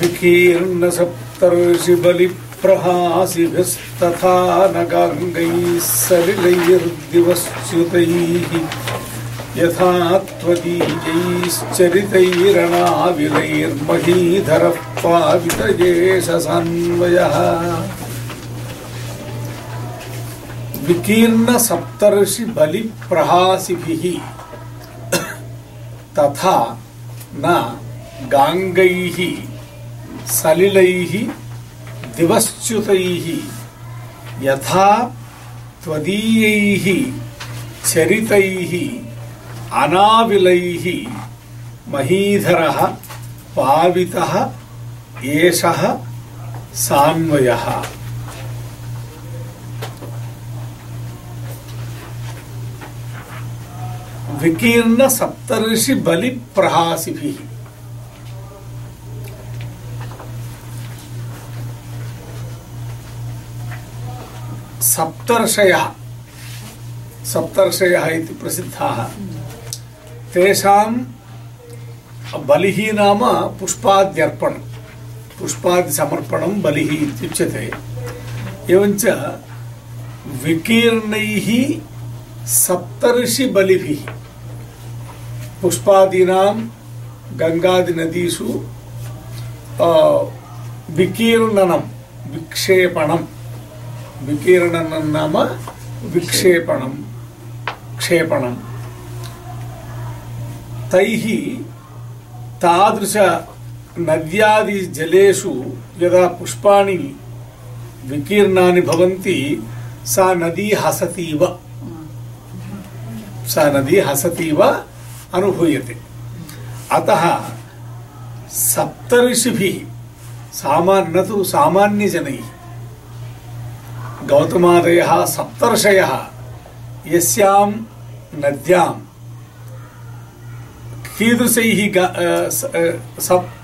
विकीर्णसप्तर्षिबलिप्रहासिभिस्तथा नगाङ्गैः सलिलैर्दिवश्च्युतैः यथा त्वदीयैश्चरितैरणाविलैर्महीधरः पावितयेषसान्वयः विकीर्णसप्तर्षिबलिप्रहासिभिः। तथा न गाङ्गैः सलिलैः दिवश्च्युतैः यथा त्वदीयैः चरितैः अनाविलैः महीधरः पावितः एषः सान्वयः। विकीर्ण सप्तर्षि बलि प्रहासिभिः सप्तर्षयः। सप्तर्षयः इति प्रसिद्धाः। तेषां बलिः नाम पुष्पाद्यर्पणं, पुष्पादिसमर्पणं बलिः इत्युच्यते। एवञ्च विकीर्णैः सप्तर्षिबलिभिः, पुष्पादीनां विकीर्णनं विक्षेपणं विकीर्णनं नाम विक्षेपणं क्षेपणं तैः तादृश नद्यादिजलेषु यदा पुष्पाणि विकीर्णानि भवन्ति, सा नदी हसतीव। सा नदी हसतीव अनुभूयते। अतः सप्तऋषिभिः सामान्य तु सामान्यजनैः गौतमादयः सप्तर्षयः, यस्यां नद्यां, कीदृशैः सप्,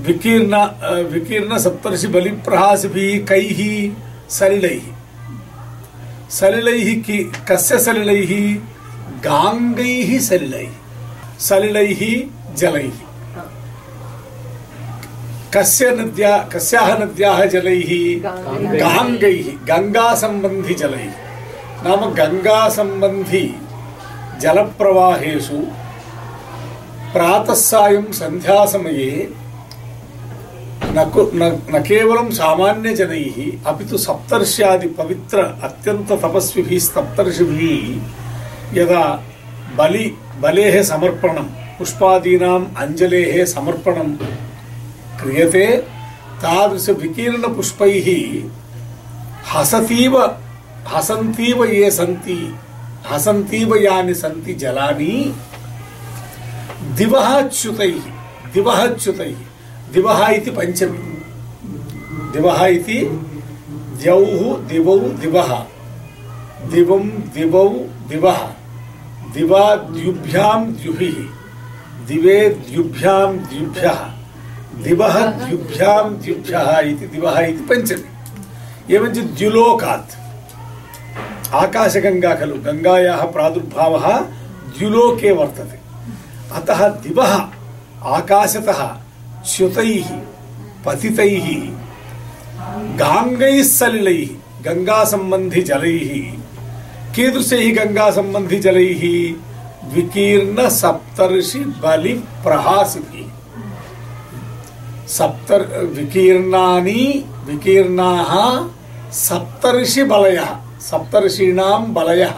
विकीर्ण विकीर्ण सप्तर्षि बलिप्रहासिभिः कैः सलिलैः? सलिलैः कि, कस्य सलिलैः? गाङ्गैः सलिलैः। सलिलैः जलैः। कस्य नद्या कस्याः नद्याः जलैः? गाङ्गैः। गङ्गासम्बन्धि जलैः नाम गङ्गासम्बन्धि जलप्रवाहेषु प्रातः सायं सन्ध्यासमये न न न केवलं सामान्यजनैः अपि तु सप्तर्ष्यादि पवित्र अत्यन्ततपस्विभिः सप्तर्षिभिः यदा बलि बलेः समर्पणं पुष्पादीनाम् अञ्जलेः समर्पणं क्रियते तादृशविकीर्णपुष्पैः हसतीव, हसन्तीव ये सन्ति, हसन्तीव यानि सन्ति जलानि, दिवः च्युतैः दिवः च्युतैः, दिवः इति पञ्चमी, दिवः इति द्यौः दिवौ दिवः, दिवं दिवौ दिवः, दिवा द्युभ्यां द्युभिः, दिवे द्युभ्यां द्युभ्यः। दिवः द्युभ्यां द्युभ्यः इति, दिवः इति पञ्चमी। एवञ्च द्युलोकात्। आकाशगङ्गा खलु गङ्गायाः प्रादुर्भावः द्युलोके वर्तते। अतः दिवः आकाशतः च्युतैः, पतितैः, गाङ्गैः सलिलैः गङ्गासम्बन्धिजलैः कीदृशैः गङ्गासम्बन्धिजलैः विकीर्णसप्तर्षि बलिप्रहासिभिः। सप्तर विकीर्णानि विकीर्णाः सप्तर्षि बलयः सप्तर्षीणां बलयः।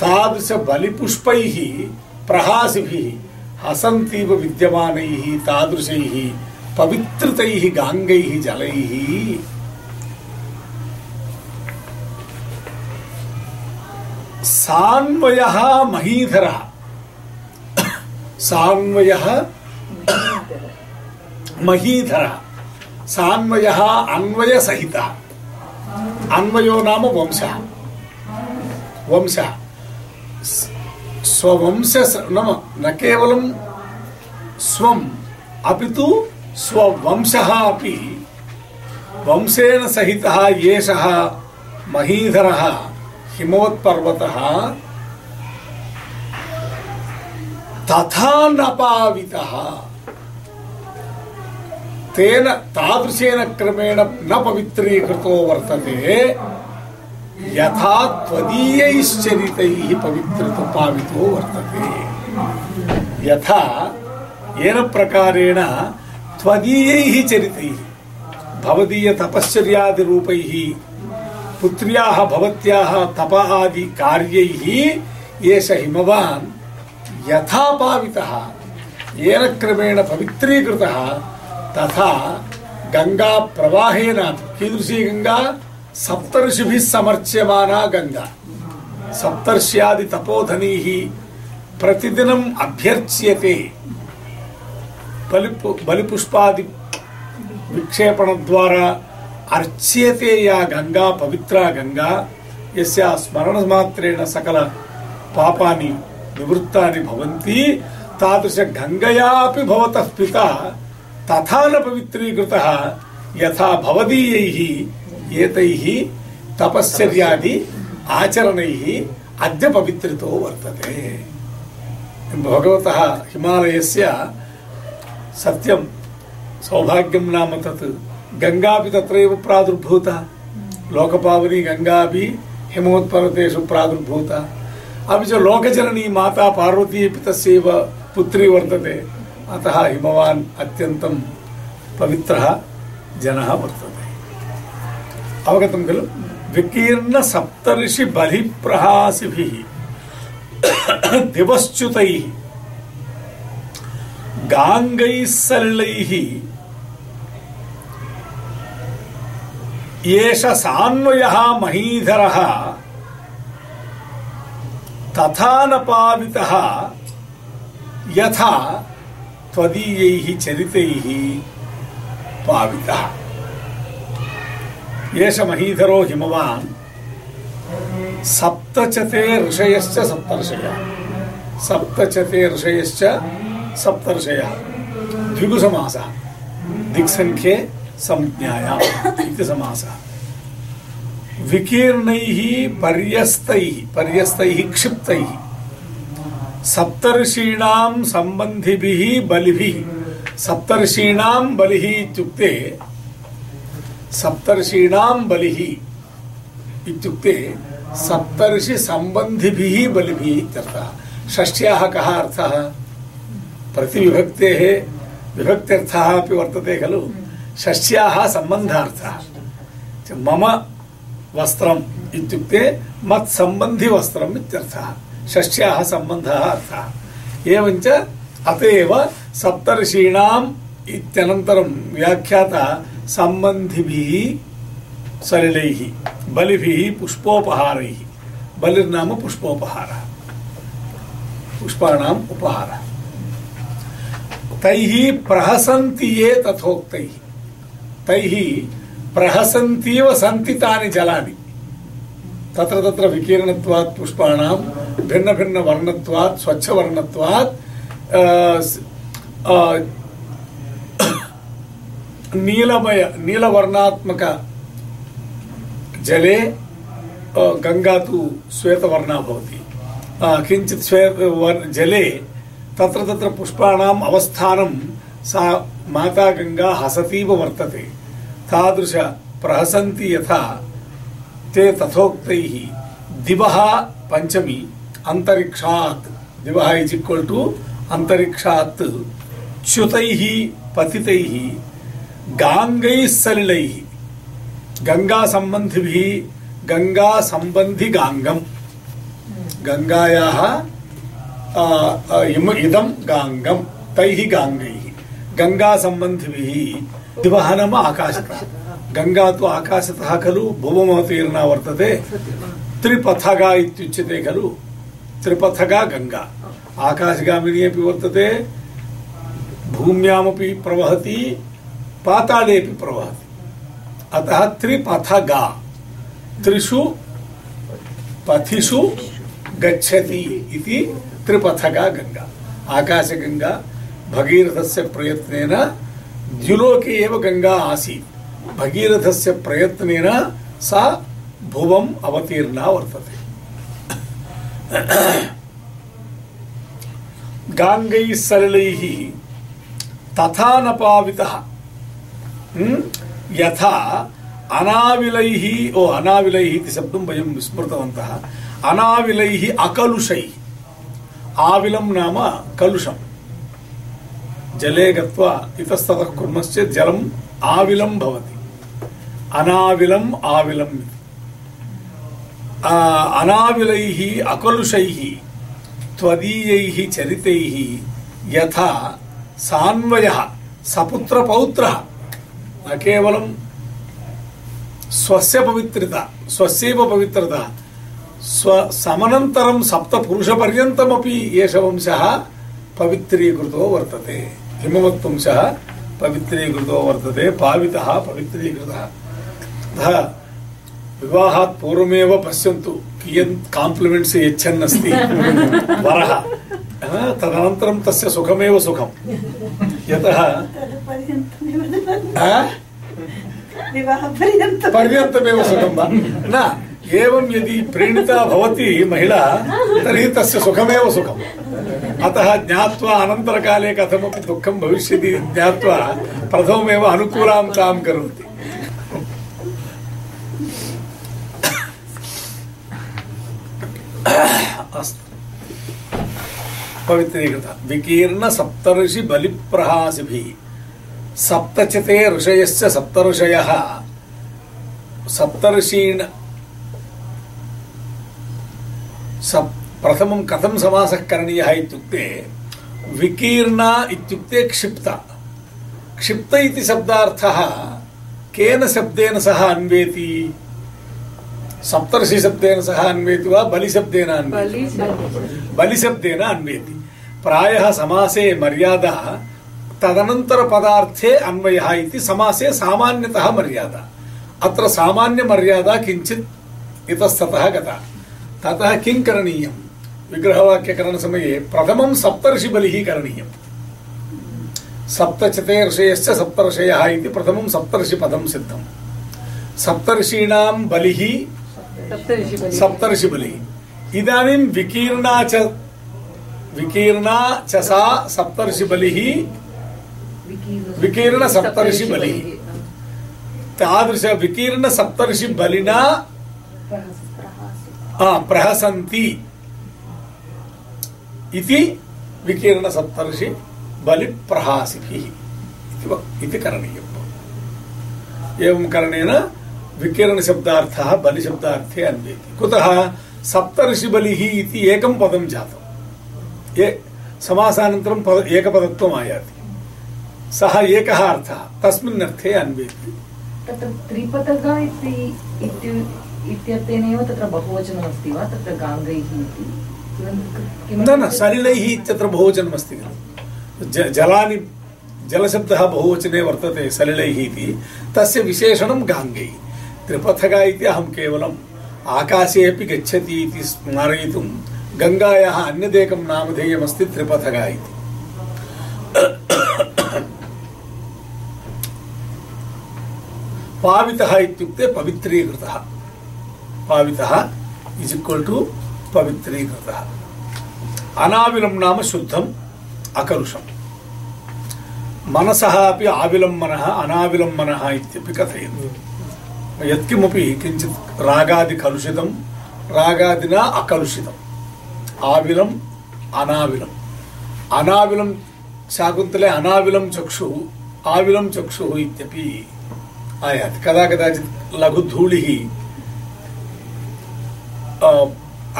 तादृश बलिपुष्पैः प्रहासिभिः, हसन्तीव विद्यमानैः, तादृशैः, पवित्रतैः, गाङ्गैः, जलैः। सान्वयः महीधरः। सान्वयः महीधर। सान्वय अन्वय सहित अन्वयो नाम वंश। वंश। स्ववंश नाम न केवलं स्वम्, अपि तु स्ववंशः अपि। वंशेन सहितः एषः महीधरः, हिमवत्पर्वतः। तथा न पावितः। तेन तादृशेन क्रमेण न पवित्रीकृतो वर्तते। यथा त्वदीयैश्चरितैः पवित्रतो पावितो वर्तते। यथा येन प्रकारेण त्वदीयैः चरितैः भवदीयतपश्चर्यादिरूपैः पुत्र्याः भवत्याः तप आदि कार्यैः एष हिमवान् यथा पावितः, येन क्रमेण पवित्रीकृतः तथा गंगा प्रवाहेन कीदृशी गंगा सप्तर्षिभिः समर्च्यमाना गंगा सप्तर्ष्यादि तपोधनीः प्रतिदिनम् अभ्यर्च्यते बलिपु बलिपुष्पादि विक्षेपण द्वारा अर्च्यते या गंगा पवित्रा गंगा यस्या स्मरण मात्रेण सकल पापानि निवृत्तानि भवन्ति तादृश गङ्गयापि भवतः पिता तथा न पवित्रीकृतः यथा भवदीयैः एतैः तपश्चर्यादि आचरणैः अद्य पवित्रितो वर्तते। भगवतः हिमालयस्य सत्यं, सौभाग्यं नाम तत्। गङ्गापि तत्रैव प्रादुर्भूता। लोकपावनी गङ्गापि हिमोत्पर्वतेषु प्रादुर्भूता। अपि च लोकजननी माता पार्वती अपि तस्यैव पुत्री वर्तते। अतः हिमवान् अत्यन्तं पवित्रः जनः वर्तते। अवगतं खलु? विकीर्ण सप्तर्षि बलिप्रहासिभिः दिवश्च्युतैः गाङ्गैः एष सान्वयः महीधरः, तथा न पावितः यथा त्वदीयैः चरितैः पावितः। एष महीधरो हिमवान्। सप्तचते ऋषयश्च सप्तर्षयः। सप्तचते ऋषयश्च सप्तर्षयः। द्विगुसमासः। दिक्सङ्ख्ये संज्ञायाम् इति समासः। विकीर्णैः पर्यस्तैः पर्यस्तैः क्षिप्तैः। सप्तर्षीणां सम्बन्धिभिः बलिभिः। सप्तर्षीणां बलिः इत्युक्ते सप्तर्षीणां बलिः इत्युक्ते सप्तर्षि सम्बन्धिभिः बलिभिः इत्यर्थः। षष्ठ्याः कः अर्थः? प्रतिविभक्तेः विभक्त्यर्थः अपि वर्तते खलु। षष्ठ्याः सम्बन्धार्थः। मम वस्त्रम् इत्युक्ते मत्सम्बन्धि वस्त्रम् इत्यर्थः। षष्ठ्याः सम्बन्धः अर्थः एवञ्च अत एव सप्तर्षीणाम् इत्यनन्तरं व्याख्याता सम्बन्धिभिः सलिलैः, बलिभिः पुष्पोपहारैः। बलिर्नाम पुष्पोपहारः। पुष्पाणाम् उपहारः। तैः प्रहसन्ति ये तथोक्तैः। तैः प्रहसन्तीव सन्ति तानि जलानि। तत्र तत्र विकीर्णत्वात् पुष्पाणां भिन्नभिन्नवर्णत्वात् स्वच्छवर्णत्वात् नीलमय, नीलवर्णात्मक जले गङ्गा तु श्वेतवर्णा भवति। किञ्चित् श्वेत जले तत्र तत्र पुष्पाणाम् अवस्थानं सा माता गङ्गा हसतीव वर्तते। तादृश प्रहसन्ति यथा ते तथोक्तैः दिवः पञ्चमी अन्तरिक्षात् दिवः इस् इक्वल् टु अन्तरिक्षात् च्युतैः, पतितैः, गाङ्गैः, सलिलैः, गङ्गासम्बन्धिभिः, गङ्गासम्बन्धिगाङ्गम्। गङ्गायाः इदं गाङ्गं तैः गाङ्गैः। गङ्गासम्बन्धिभिः दिवः नाम आकाशतः। गङ्गा तु आकाशतः खलु भुवमवतीर्णा वर्तते। त्रिपथगा खलु। त्रिपथगा गङ्गा आकाशगामिनी अपि वर्तते प्रवहति पातालेपि प्रवहति। अतः त्रिपथगा, त्रिषु पथिषु गच्छति इति त्रिपथगा गङ्गा आकाशगङ्गा भगीरथस्य प्रयत्नेन द्युलोके एव गङ्गा आसीत्। भगीरथस्य प्रयत्नेन सा भुवम् अवतीर्णा वर्तते। गाङ्गैः सलिलैः तथा न पावितः। हम्म? यथा अनाविलैः, ओ, अनाविलैः इति शब्दं वयं विस्मृतवन्तः। अनाविलैः अकलुषैः। आविलं नाम कलुषम्। जले गत्वा इतस्ततः कुर्मश्चेत् जलम् आविलं भवति। अनाविलम् आविलम् इति अनाविलैः अकलुषैः त्वदीयैः चरितैः यथा सान्वयः सपुत्रपौत्रः न केवलं स्वस्य पवित्रता स्वस्यैव पवित्रता स्व समनन्तरं सप्तपुरुषपर्यन्तमपि एष वंशः पवित्रीकृतो वर्तते हिमवत्वंशः पवित्रीकृतो वर्तते पावितः पवित्रीकृतः अतः विवाहात् पूर्वमेव पश्यन्तु कियत् काम्प्लिमेण्ट्स् यच्छन्नस्ति वरः। तदनन्तरं तस्य सुखमेव सुखम्। यतः पर्यन्तमेव सुखं वा? न एवं यदि प्रीणिता भवति महिला तर्हि तस्य सुखमेव सुखम्। अतः ज्ञात्वा अनन्तरकाले कथमपि दुःखं भविष्यति ज्ञात्वा प्रथममेव अनुकूलां तां करोति। पवित्रीकृत। विकीर्ण सप्तऋषि बलिप्रहासिभिः। सप्तचते ऋषयश्च सप्तऋषयः। सप्तऋषीण सप् प्रथमं कथं समासः करणीयः इत्युक्ते, विकीर्णा इत्युक्ते क्षिप्ता। क्षिप्त इति शब्दार्थः केन शब्देन सह अन्वेति? सप्तर्षि शब्देन सह अन्वेति वा बलिशब्देन अन्वेति। बलिशब्देन। अन्वेति। प्रायः समासे मर्यादा तदनन्तरपदार्थे अन्वयः इति समासे सामान्यतः मर्यादा। अत्र सामान्यमर्यादा किञ्चित् इतस्ततः गता। ततः किं करणीयं विग्रहवाक्यकरणसमये प्रथमं सप्तर्षिबलिः सप्तर्षयः इति प्रथमं सप्तर्षिपदं सप्तर्षीणां बलिः सप्तर्षि बलि। इदानीं विकीर्णा च विकीर्णा च सा सप्तर्षि बलिः विकीर्ण सप्तर्षि बलिः। तादृश विकीर्ण सप्तर्षि बलिना प्रहसन्ति। इति विकीर्ण सप्तर्षि बलि प्रहासिभिः इति करणीयम्। एवं करणेन विकिरण शब्दार्थः बलि शब्दार्थे अन्वेति। कुतः सप्तर्षि बलिः इति एकं पदं जातं। ये समासानन्तरं पद एकपदत्वम् आयाति। सः एकः अर्थः तस्मिन् अर्थे अन्वेति। तत्र इति इत्यर्थेनैव तत्र बहुवचनमस्ति वा? तत्र गाङ्गैः इति? न न सलिलैः इत्यत्र बहुवचनमस्ति खलु। जलानि जलशब्दः बहुवचने वर्तते सलिलैः इति। तस्य विशेषणं गाङ्गैः। त्रिपथगा इति अहं केवलम् आकाशे अपि गच्छति इति स्मारयितुं गङ्गायाः अन्यदेकं नामधेयमस्ति त्रिपथगा इति पावितः इत्युक्ते पवित्रीकृतः पावितः इस् इक्वल् टु पवित्रीकृतः अनाविलं नाम शुद्धम् अकलुषम् मनसः अपि आविलं मनः अनाविलं मनः इत्यपि कथयन्ति यत्किमपि किञ्चित् रागादि कलुषितं रागादिना अकलुषितम् आविलम् अनाविलम् अनाविलं शाकुन्तले अनाविलं चक्षुः आविलं चक्षुः इत्यपि आयाति कदा कदाचित् लघुधूलिः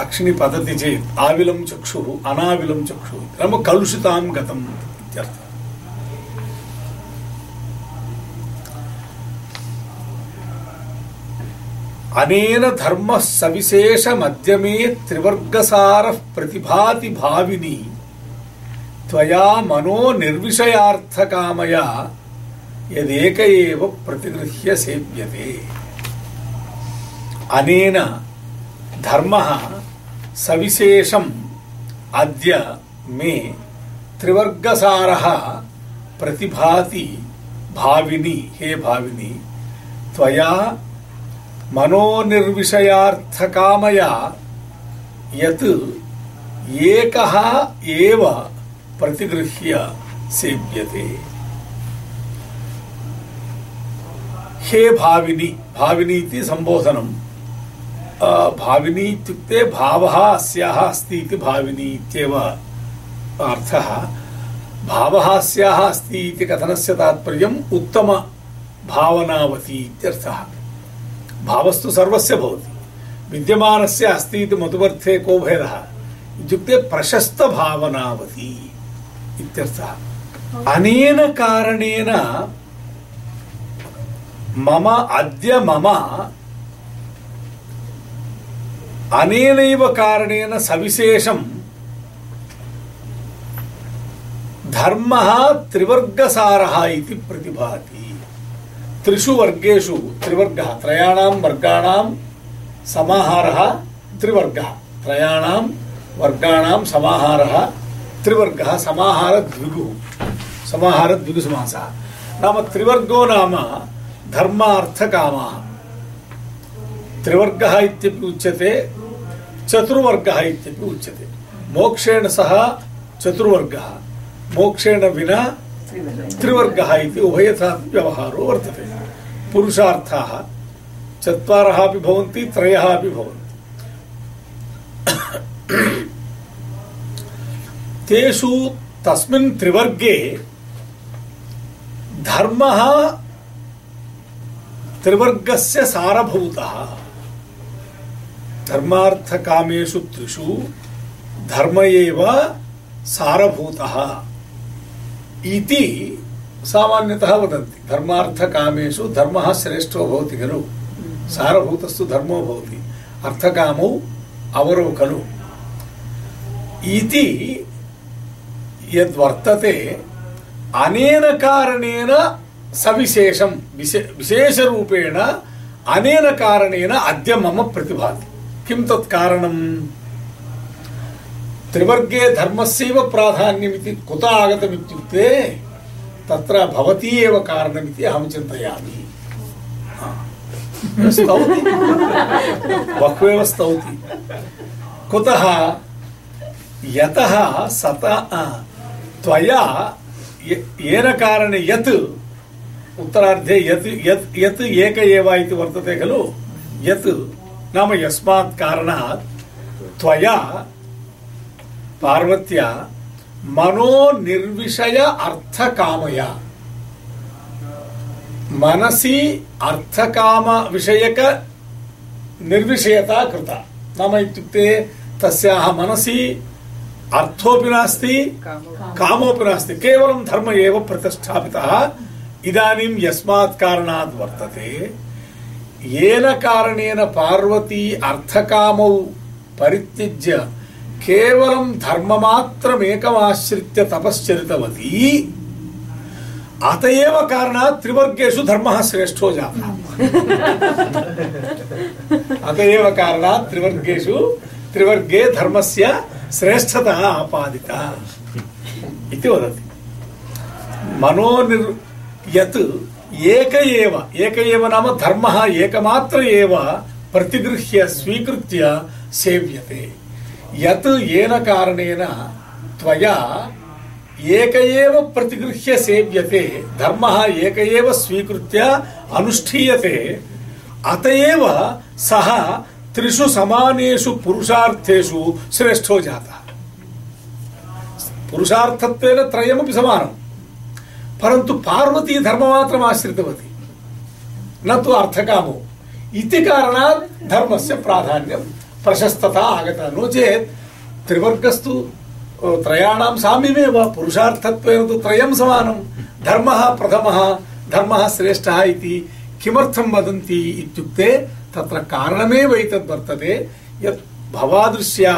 अक्षिणि पतति चेत् आविलं चक्षुः अनाविलं चक्षुः नाम कलुषितां गतम् अनेन धर्म सविशेष मध्यमे त्रिवर्गसार प्रतिभाति भाविनी। त्वया मनो निर्विषयार्थ कामया यदेक एव प्रतिगृह्य सेव्यते। अनेन धर्मः सविशेषम् अद्य मे त्रिवर्गसारः प्रतिभाति भाविनी। हे भाविनी, त्वया मनोनिर्विषयार्थकामया यत् एकः एव प्रतिगृह्य सेव्यते। हे भाविनी भाविनी इति सम्बोधनम्। अ, भाविनी इत्युक्ते भावः अस्याः अस्ति इति भाविनी इत्येव अर्थः। भावः अस्याः अस्ति इति कथनस्य तात्पर्यम् उत्तम भावनावती इत्यर्थः। भावस्तु सर्वस्य भवति। विद्यमानस्य अस्ति इति मधुवर्थे को भेदः। इत्युक्ते प्रशस्तभावनावती इत्यर्थः। अनेन कारणेन मम अद्य मम अनेनैव कारणेन सविशेषं धर्मः त्रिवर्गसारः इति प्रतिभाति। त्रिषु वर्गेषु, त्रिवर्गः, त्रयाणां वर्गाणां समाहारः, त्रिवर्गः, त्रयाणां वर्गाणां समाहारः, त्रिवर्गः समाहारद्विगुः समाहारद्विगुसमासः नाम त्रिवर्गो नाम धर्मार्थकामाः। त्रिवर्गः इत्यपि उच्यते, चतुर्वर्गः इत्यपि उच्यते। मोक्षेण सह चतुर्वर्गः, मोक्षेण विना त्रिवर्गः इति उभयथा व्यवहारो वर्तते। पुरुषार्थाः। चत्वारः अपि भवन्ति, त्रयः अपि भवन्ति। तेषु तस्मिन् त्रिवर्गे धर्मः त्रिवर्गस्य सारभूतः। धर्मार्थकामेषु त्रिषु धर्म एव सारभूतः। इति सामान्यतः वदन्ति धर्मार्थकामेषु धर्मः श्रेष्ठो भवति खलु सारभूतस्तु धर्मो भवति अर्थकामौ अवरो खलु इति यद्वर्तते अनेन कारणेन सविशेषं विशे विशेषरूपेण अनेन कारणेन अद्य मम प्रतिभाति किं तत् कारणम् त्रिवर्गे धर्मस्यैव प्राधान्यमिति कुत आगतमित्युक्ते तत्र भवती एव कारणमिति अहं चिन्तयामि। स्तौति। बह्वेव स्तौति। कुतः यतः सत त्वया येन कारणेन यत्, उत्तरार्धे यत् यत् यत् एक एव इति वर्तते खलु? यत्। नाम यस्मात् कारणात् त्वया पार्वत्या मनो निर्विषय अर्थकामया। मनसि अर्थकाम विषयक निर्विषयता कृता। नाम इत्युक्ते तस्याः मनसि अर्थोऽपि नास्ति, कामोऽपि नास्ति, केवलं धर्म एव प्रतिष्ठापितः। इदानीं यस्मात् कारणात् वर्तते। येन कारणेन पार्वती अर्थकामौ परित्यज्य केवलं धर्ममात्रमेकमाश्रित्य तपश्चरितवती। अत एव कारणात् त्रिवर्गेषु धर्मः श्रेष्ठो जातः। अत एव कारणात् त्रिवर्गे धर्मस्य श्रेष्ठता आपादिता इति वदति। मनोनिर् यत् एक एव एक एव नाम प्रतिगृह्य, स्वीकृत्य सेव्यते। यत् येन कारणेन त्वया एक एव प्रतिगृह्य सेव्यते, धर्मः एक एव स्वीकृत्य अनुष्ठीयते, अत एव सः त्रिषु समानेषु पुरुषार्थेषु श्रेष्ठो जातः। पुरुषार्थत्वेन त्रयमपि समानम् परन्तु पार्वती धर्ममात्रम् आश्रितवती। न तु अर्थकामो। इति कारणात् धर्मस्य प्राधान्यं प्रशस्तता आगता नो चेत् त्रिवर्गस्तु त्रयाणां साम्यमेव पुरुषार्थत्वेन तु त्रयं समानं। धर्मः प्रथमः, धर्मः श्रेष्ठः इति किमर्थं वदन्ति इत्युक्ते तत्र कारणमेव एतद् वर्तते। यत् भवादृश्या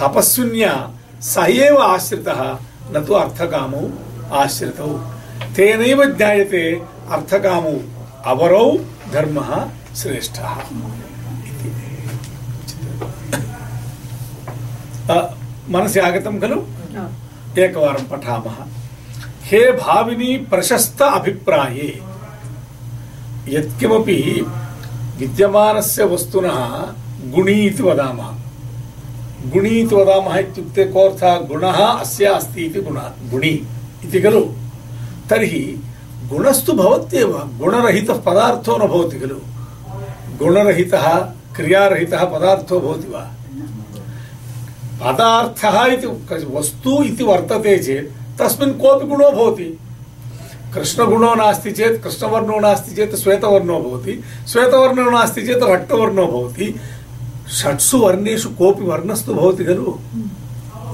तपस्विन्या स एव आश्रितः, न तु अर्थकामौ आश्रितौ। तेनैव ज्ञायते अर्थकामौ अवरौ धर्मः श्रेष्ठः। मनसि आगतं खलु? एकवारं पठामः। हे भाविनी प्रशस्त अभिप्राये यत्किमपि विद्यमानस्य वस्तुनः गुणी इति वदामः। गुणी इति वदामः इत्युक्ते कोऽर्थः? गुणः अस्य अस्ति इति गुणः गुणी इति खलु। तर्हि गुणस्तु भवत्येव गुणरहितः पदार्थो न भवति खलु। गुणरहितः क्रियारहितः पदार्थो भवति वा? पदार्थः इति वस्तु इति वर्तते चेत् तस्मिन् कोऽपि गुणो भवति। कृष्णगुणो नास्ति चेत् कृष्णवर्णो नास्ति चेत् श्वेतवर्णो भवति। श्वेतवर्णो नास्ति चेत् रक्तवर्णो भवति। षट्सु वर्णेषु कोऽपि वर्णस्तु भवति खलु?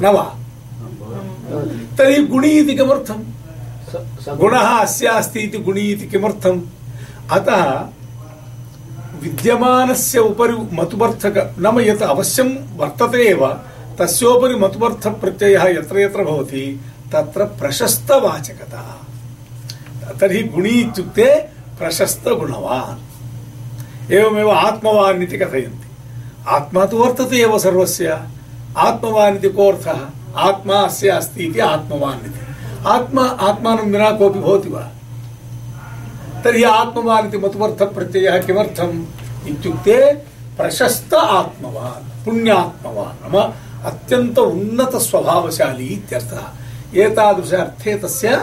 न वा? तर्हि गुणी इति किमर्थम्? गुणः अस्य अस्ति इति गुणी इति किमर्थम्? अतः विद्यमानस्य उपरि मतुबर्थक नाम यत् अवश्यं वर्तते एव, तस्योपरि मतुबर्थप्रत्ययः यत्र यत्र भवति, तत्र प्रशस्तवाचकता। तर्हि गुणी इत्युक्ते प्रशस्तगुणवान्। एवमेव आत्मवान् इति कथयन्ति। आत्मा तु वर्तते एव सर्वस्य। आत्मवान् इति कोऽर्थः आत्मा अस्य अस्ति इति आत्मवान् इति। आत्मा, आत्मानं विना कोऽपि भवति वा? तर्हि आत्मवान् इति मतुवर्थप्रत्ययः किमर्थम् इत्युक्ते प्रशस्त आत्मवान्, पुण्यात्मवान्, नाम अत्यन्त उन्नतस्वभावशाली इत्यर्थः। एतादृश अर्थे तस्य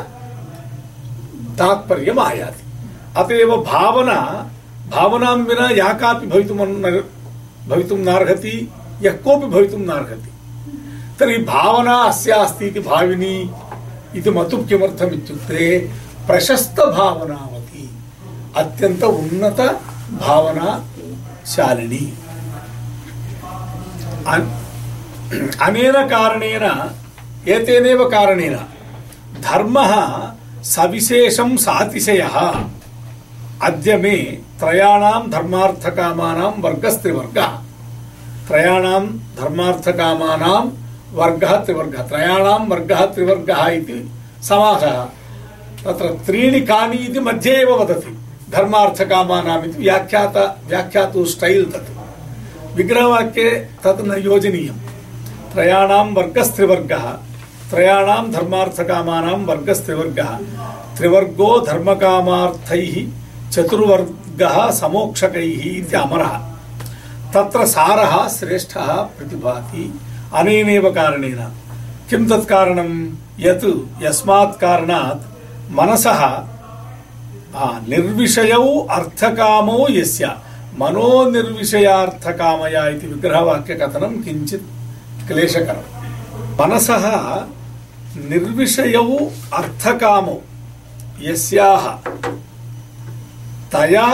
तात्पर्यम् आयाति। अत एव भावना, भावनां विना या कापि भवितुम् भवितुं नार्हति, यः कोऽपि भवितुं नार्हति। तर्हि भावना अस्ति इति भाविनी इति मतुः किमर्थम् इत्युक्ते प्रशस्तभावनावती अत्यन्त उन्नत भावनाशालिनी अनेन कारणेन, एतेनैव कारणेन, धर्मः सविशेषं सातिशयः। अद्य त्रयाणां धर्मार्थकामानां वर्गस्त्रिवर्गः। त्रयाणां धर्मार्थकामानां वर्गः त्रिवर्गः त्रयाणां वर्गः त्रिवर्गः इति समासः। तत्र त्रीणि कानि इति मध्ये एव वदति। धर्मार्थकामानाम् इति व्याख्यात, व्याख्यातु स्टैल् तत्। विग्रहवाक्ये तत् न योजनीयं त्रयाणां वर्गस्त्रिवर्गः, त्रयाणां धर्मार्थकामानां वर्गस्त्रिवर्गः, त्रिवर्गो धर्मकामार्थैः, चतुर्वर्गः समोक्षकैः इति अमरः। तत्र सारः, श्रेष्ठः, प्रतिभाति, अनेनेव कारणेन। किं तत् कारणं यत्, यस्मात् कारणात्, मनसः निर्विषयौ अर्थकामौ यस्य मनोनिर्विषयार्थकामया इति विग्रहवाक्यकथनं किञ्चित् क्लेशकरम् मनसः निर्विषयौ अर्थकामौ यस्याः तया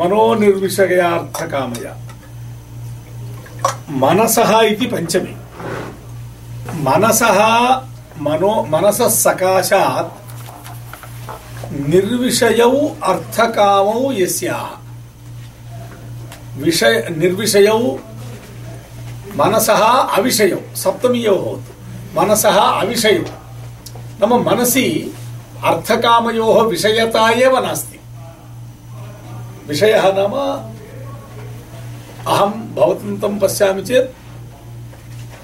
मनोनिर्विषयार्थकामया मनसः इति पञ्चमी मनसः मनो मनसः सकाशात् निर्विषयौ अर्थकामौ यस्याः। विषय, निर्विषयौ मनसः अविषयौ सप्तमी एव भवतु। मनसः अविषयौ। नाम मनसि विषयता एव नास्ति। विषयः नाम अहं भवन्तं पश्यामि चेत्,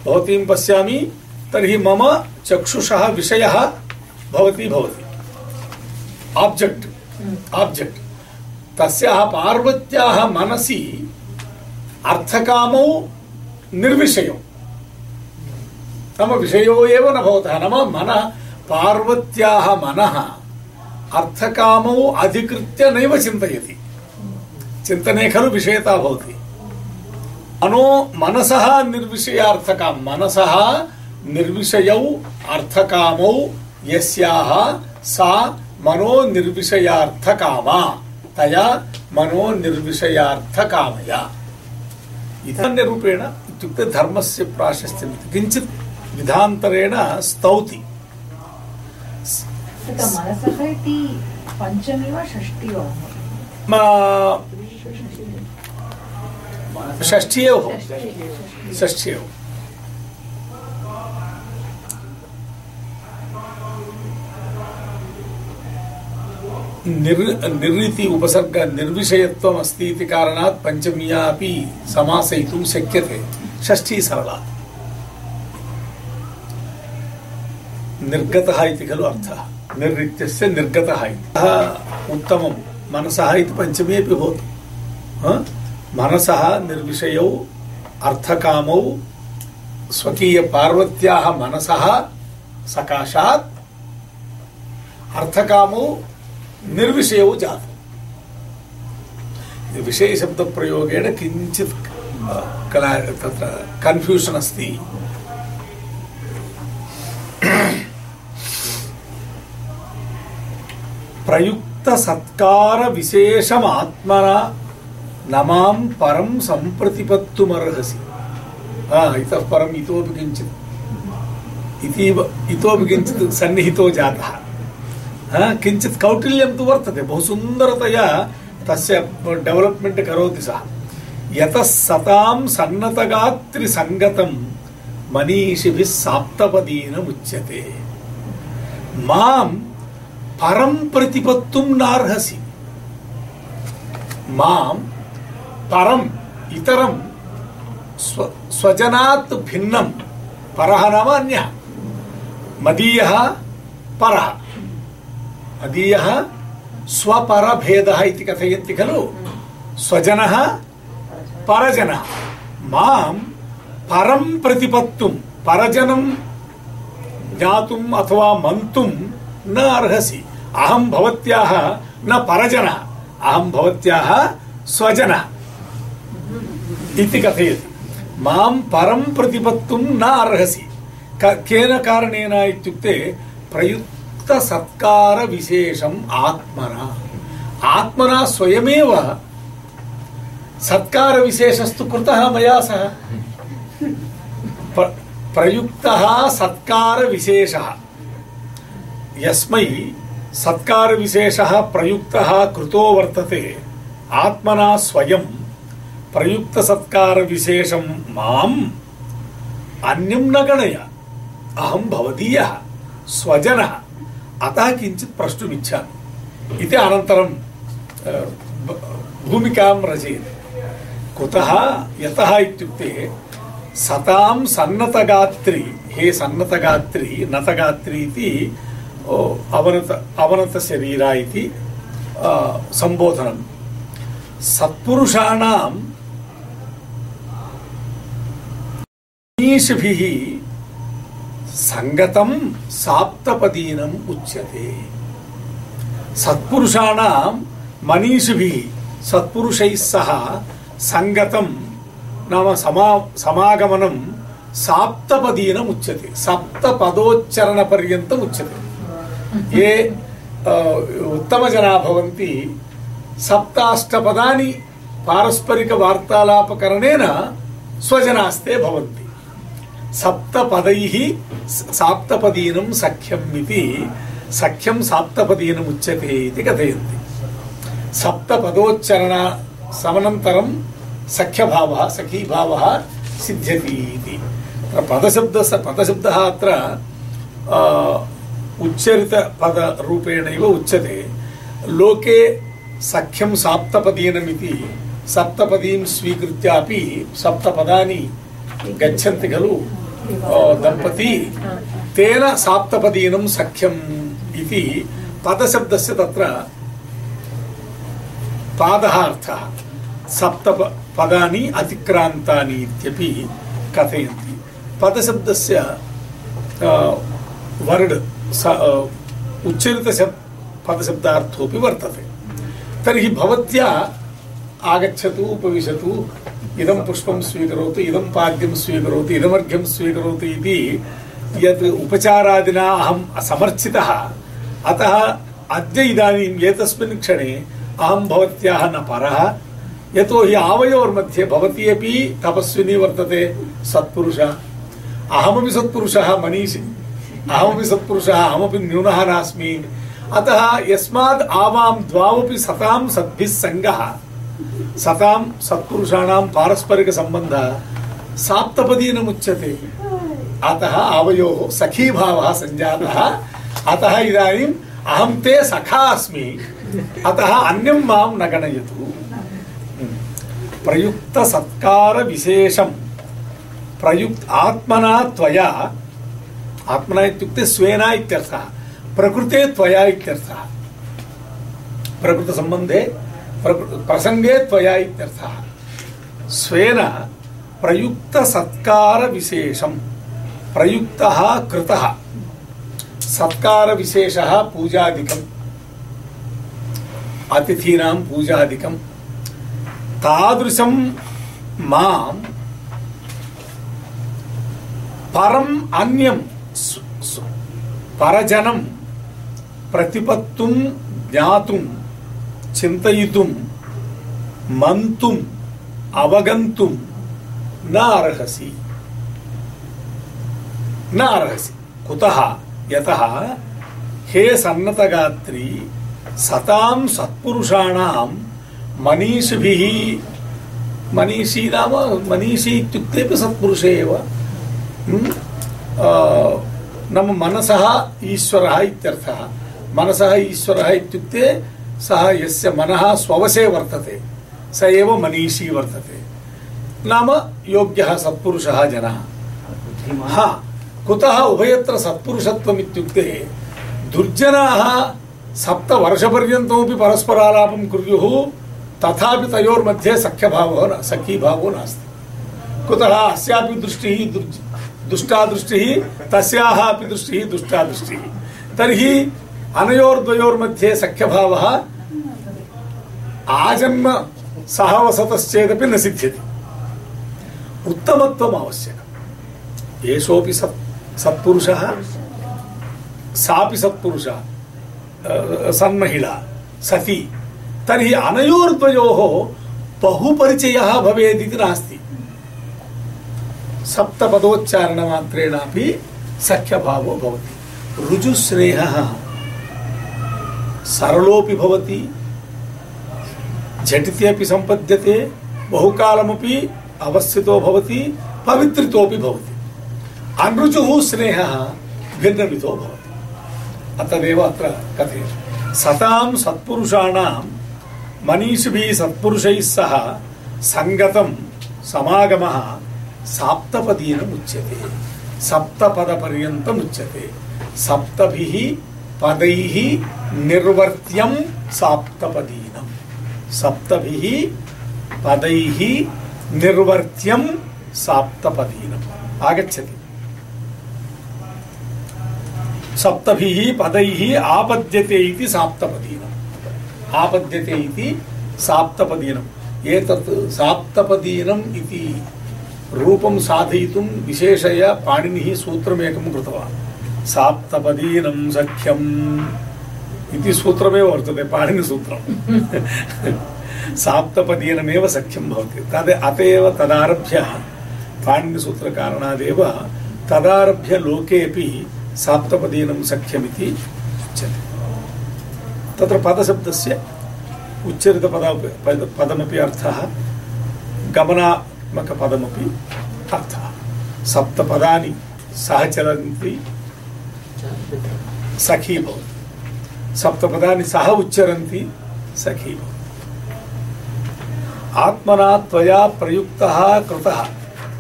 भवतीं पश्यामि तर्हि मम चक्षुषः विषयः भवती, भवति। आब्जेक्ट् आब्जेक्ट् तस्याः पार्वत्याः मनसि अर्थकामौ निर्विषयौ। नाम विषयो एव न भवतः, नाम मन, पार्वत्याः मनः अर्थकामौ अधिकृत्य नैव चिन्तयति। चिन्तने खलु विषयता भवति। अनो मनसः निर्विषयार्थकाम मनसः निर्विषयौ अर्थकामौ यस्याः सा मनो निर्विषयार्थकामा तया मनो निर्विषयार्थकामया इदान्यरूपेण इत्युक्ते धर्मस्य प्राशस्त्यम् इति किञ्चित् विधान्तरेण स्तौति। एव षष्ठी एव निर् उपसर्ग, निर्विषयत्वम् अस्ति इति कारणात् पञ्चम्या अपि समासयितुं शक्यते। षष्ठी सरला। निर्गतः इति खलु अर्थः। निर्रित्यस्य निर्गतः इति। उत्तमं, मनसः इति अपि भवतु। मनसः निर्विषयौ, अर्थकामौ स्वकीय पार्वत्याः मनसः सकाशात्, अर्थकामौ निर्विषयौ जातौ। विषयशब्दप्रयोगेण किञ्चित् कला, तत्र कन्फ्यूषन् अस्ति। प्रयुक्तसत्कारविशेषमात्मना नमां परं सम्प्रतिपत्तुमर्हसि। इतः परम् इतोपि किञ्चित्। इतीव इतोपि किञ्चित् सन्निहितो जातः। किञ्चित् कौटिल्यं तु वर्तते बहु सुन्दरतया तस्य डेवलप्मेण्ट् करोति सः यतः सतां सन्नतगात्रिसङ्गतं मनीषिभिः साप्तपदीनमुच्यते माँ परं प्रतिपत्तुं नार्हसि माँ परम् इतरं स्व स्वजनात् भिन्नं परः नाम अन्यः मदीयः परः मदीयः स्वपरभेदः इति कथयन्ति खलु? स्वजनः, परजनः। माँ परं प्रतिपत्तुं, परजनं ज्ञातुम् अथवा मन्तुं न अर्हसि। अहं भवत्याः न परजनः, अहं भवत्याः स्वजनः। इति कथयति। माँ परं प्रतिपत्तुं न अर्हसि। केन कारणेन इत्युक्ते प्रयुक्तसत्कारविशेषम् आत्मना। आत्मना स्वयमेव। सत्कारविशेषस्तु कृतः मया सह। प्रयुक्तः सत्कारविशेषः। यस्मै सत्कारविशेषः प्रयुक्तः कृतो वर्तते। आत्मना स्वयं प्रयुक्तसत्कारविशेषं माम् अन्यं न गणय। अहं भवदीयः, स्वजनः। अतः किञ्चित् प्रष्टुमिच्छामि। इति अनन्तरं भूमिकां रचयति। कुतः, यतः इत्युक्ते, सतां सन्नतगात्री, हे सन्नतगात्री, नतगात्री इति अवनत, अवनतशरीरा इति सम्बोधनं सत्पुरुषाणां मनीषिभिः सङ्गतं साप्तपदीनम् उच्यते सत्पुरुषाणां मनीषिभिः सत्पुरुषैः सह सङ्गतं नाम समा समागमनं साप्तपदीनम् उच्यते सप्तपदोच्चरणपर्यन्तम् उच्यते ये उत्तमजना भवन्ति सप्ताष्टपदानि पारस्परिकवार्तालापकरणेन स्वजनास्ते भवन्ति सप्तपदैः साप्तपदीनं सख्यम् इति सख्यं साप्तपदीनम् उच्यते इति कथयन्ति। सप्तपदोच्चरण सख्यभावः, सखीभावः सिद्ध्यति इति। पदशब्दस्य पदशब्दः अत्र उच्चरित पद रूपेणैव उच्यते। लोके सख्यं साप्तपदीनमिति सप्तपदीं स्वीकृत्यापि सप्तपदानि गच्छन्ति खलु? दम्पती, तेन साप्तपदीनं सख्यम् इति पदशब्दस्य तत्र पादः अर्थः। सप्त पदानि अतिक्रान्तानि इत्यपि कथयन्ति। पदशब्दस्य वर्ड उच्चरित पदशब्दार्थोऽपि वर्तते। तर्हि भवत्या आगच्छतु, उपविशतु, इदं पुष्पं स्वीकरोतु, इदं पाद्यं स्वीकरोतु, इदमर्घ्यं स्वीकरोतु इति उपचारादिना अहम् असमर्थितः अतः अद्य इदानीम् एतस्मिन् क्षणे अहं भवत्याः न परः। यतोहि आवयोर्मध्ये भवती अपि तपस्विनी वर्तते, सत्पुरुष। अहमपि सत्पुरुषः मनीषी। अहमपि सत्पुरुषः, अहमपि न्यूनः नास्मि। अतः यस्माद् आवां द्वावपि सतां सद्भिः सङ्गः। सतां सत्पुरुषाणां पारस्परिकसम्बन्धः साप्तपदीनमुच्यते अतः आवयोः सखीभावः सञ्जातः। अतः इदानीम् अहं ते सखा अस्मि अतः अन्यं माँ न गणयतु। प्रयुक्तसत्कारविशेषं प्रयुक्त आत्मना त्वया। आत्मना इत्युक्ते स्वेन इत्यर्थः। प्रकृते त्वया इत्यर्थः। प्रकृतसम्बन्धे प्रसङ्गे त्वया इत्यर्थः स्वेन प्रयुक्तसत्कारविशेषं प्रयुक्तः कृतः। सत्कारविशेषः पूजादिकम्, अतिथीनां पूजादिकं तादृशं परम् अन्यं परजनं प्रतिपत्तुं ज्ञातुं చింతయితుం మంతుం అవగంతుం నా అర్హసి నా అర్హసి కుతః యతః హే సన్నతగాత్రి సతాం సత్పురుషాణాం మనీషిభిः మనీషీ నామ మనీషీ ఇత్యుక్తేపి సత్పురుషే ఏవ నమ మనసः ఈశ్వరः ఇత్యర్థः మనసः ఈశ్వరः ఇత్యుక్తే सः यस्य मनः स्ववशे वर्तते। स एव मनीषी वर्तते। नाम योग्यः सत्पुरुषः जनः। हा कुतः उभयत्र सत्पुरुषत्वम् इत्युक्ते दुर्जनाः सप्तवर्षपर्यन्तमपि परस्परालापं कुर्युः तथापि तयोर्मध्ये सख्यभावो न सखीभावो नास्ति। कुतः अस्यापि दृष्टिः दुर्ज- दुष्टा दृष्टिः तस्याः अपि दृष्टिः दुष्टा दृष्टिः तर्हि अनयोर्द्वयोर्मध्ये सख्यभावः आजन्म सहवसतश्चेदपि न सिद्ध्यति। उत्तमत्वम् आवश्यकम्। एषोऽपि सत्, सत्पुरुषः, सापि सत्पुरुषः सन्महिला, सती, तर्हि अनयोर्द्वयोः बहुपरिचयः भवेदिति नास्ति। सप्तपदोच्चारणमात्रेणापि सख्यभावो भवति। ऋजुस्नेहः सरलोऽपि भवति। झटिति अपि सम्पद्यते, बहुकालमपि अवस्थितो भवति पवित्रितोऽपि भवति। अनृजुः स्नेहः भिन्नविधो भवति। अतदेव अत्र कथयति सतां सत्पुरुषाणां, मनीषिभिः सत्पुरुषैः सह सङ्गतं समागमः साप्तपदीनम् उच्यते। सप्तपदपर्यन्तम् उच्यते। सप्तभिः पदैः निर्वर्त्यं साप्तपदीनम् सप्तभिः पदैः निर्वर्त्यं साप्तपदीनम्। आगच्छति। सप्तभिः पदैः आपद्यते इति साप्तपदीनम्। आपद्यते इति साप्तपदीनम्। एतत् साप्तपदीनम् इति रूपं साधयितुं विशेषया पाणिनिः सूत्रमेकं कृतवान्। साप्तपदीनं सख्यम् इति सूत्रमेव वर्तते पाणिनिसूत्रम् साप्तपदीनमेव सख्यं भवति। तद् अत एव तदारभ्य पाणिनिसूत्रकारणादेव तदारभ्य लोकेऽपि साप्तपदीनं सख्यमिति उच्यते। तत्र पदशब्दस्य उच्चरितपद पद- पदमपि अर्थः, गमनात्मकपदमपि अर्थः। सप्तपदानि सहचरन्ति सखी सप्तपदानि सह उच्चरन्ति सखी आत्मना त्वया प्रयुक्तः कृतः।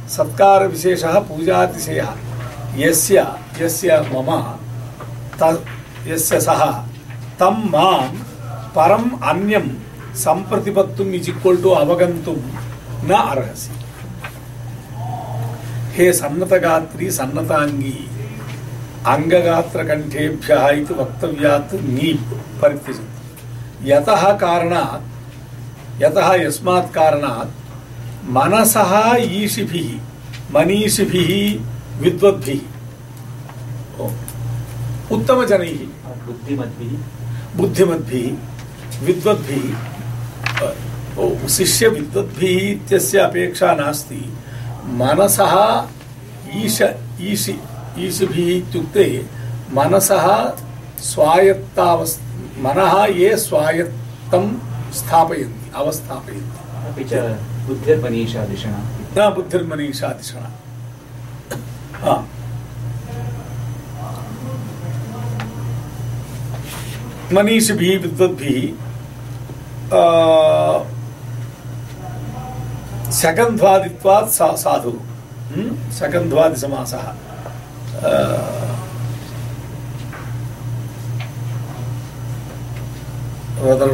सत्कारविशेषः पूजातिशयः। यस्य यस्य मम माँ परम् अन्यं सम्प्रतिपत्तुम् इस् इक्वल् टु अवगन्तुं न अर्हसि। हे सन्नतगात्री, सन्नताङ्गी अङ्गगात्रकण्ठेभ्यः इति वक्तव्यात् नीप् परित्यजन्ति यतः कारणात् यतः यस्मात् कारणात् मनसः ईशिभिः मनीषिभिः विद्वद्भिः उत्तमजनैः बुद्धिमद्भिः बुद्धिमद्भिः विद्वद्भिः ओ, शिष्यविद्वद्भिः इत्यस्य अपेक्षा नास्ति। मनसः ईश ईशि ईशिभिः इत्युक्ते मनसः स्वायत्तावस् मनः ये स्वायत्तं स्थापयन्ति अवस्थापयन्ति। अपि च बुद्धिर्मनीषादिषणा न बुद्धिर्मनीषादिषणा हा। मनीषिभिः विद्वद्भिः शकन्ध्वादित्वात् सा साधु। हम्म? शकन्ध्वादिसमासः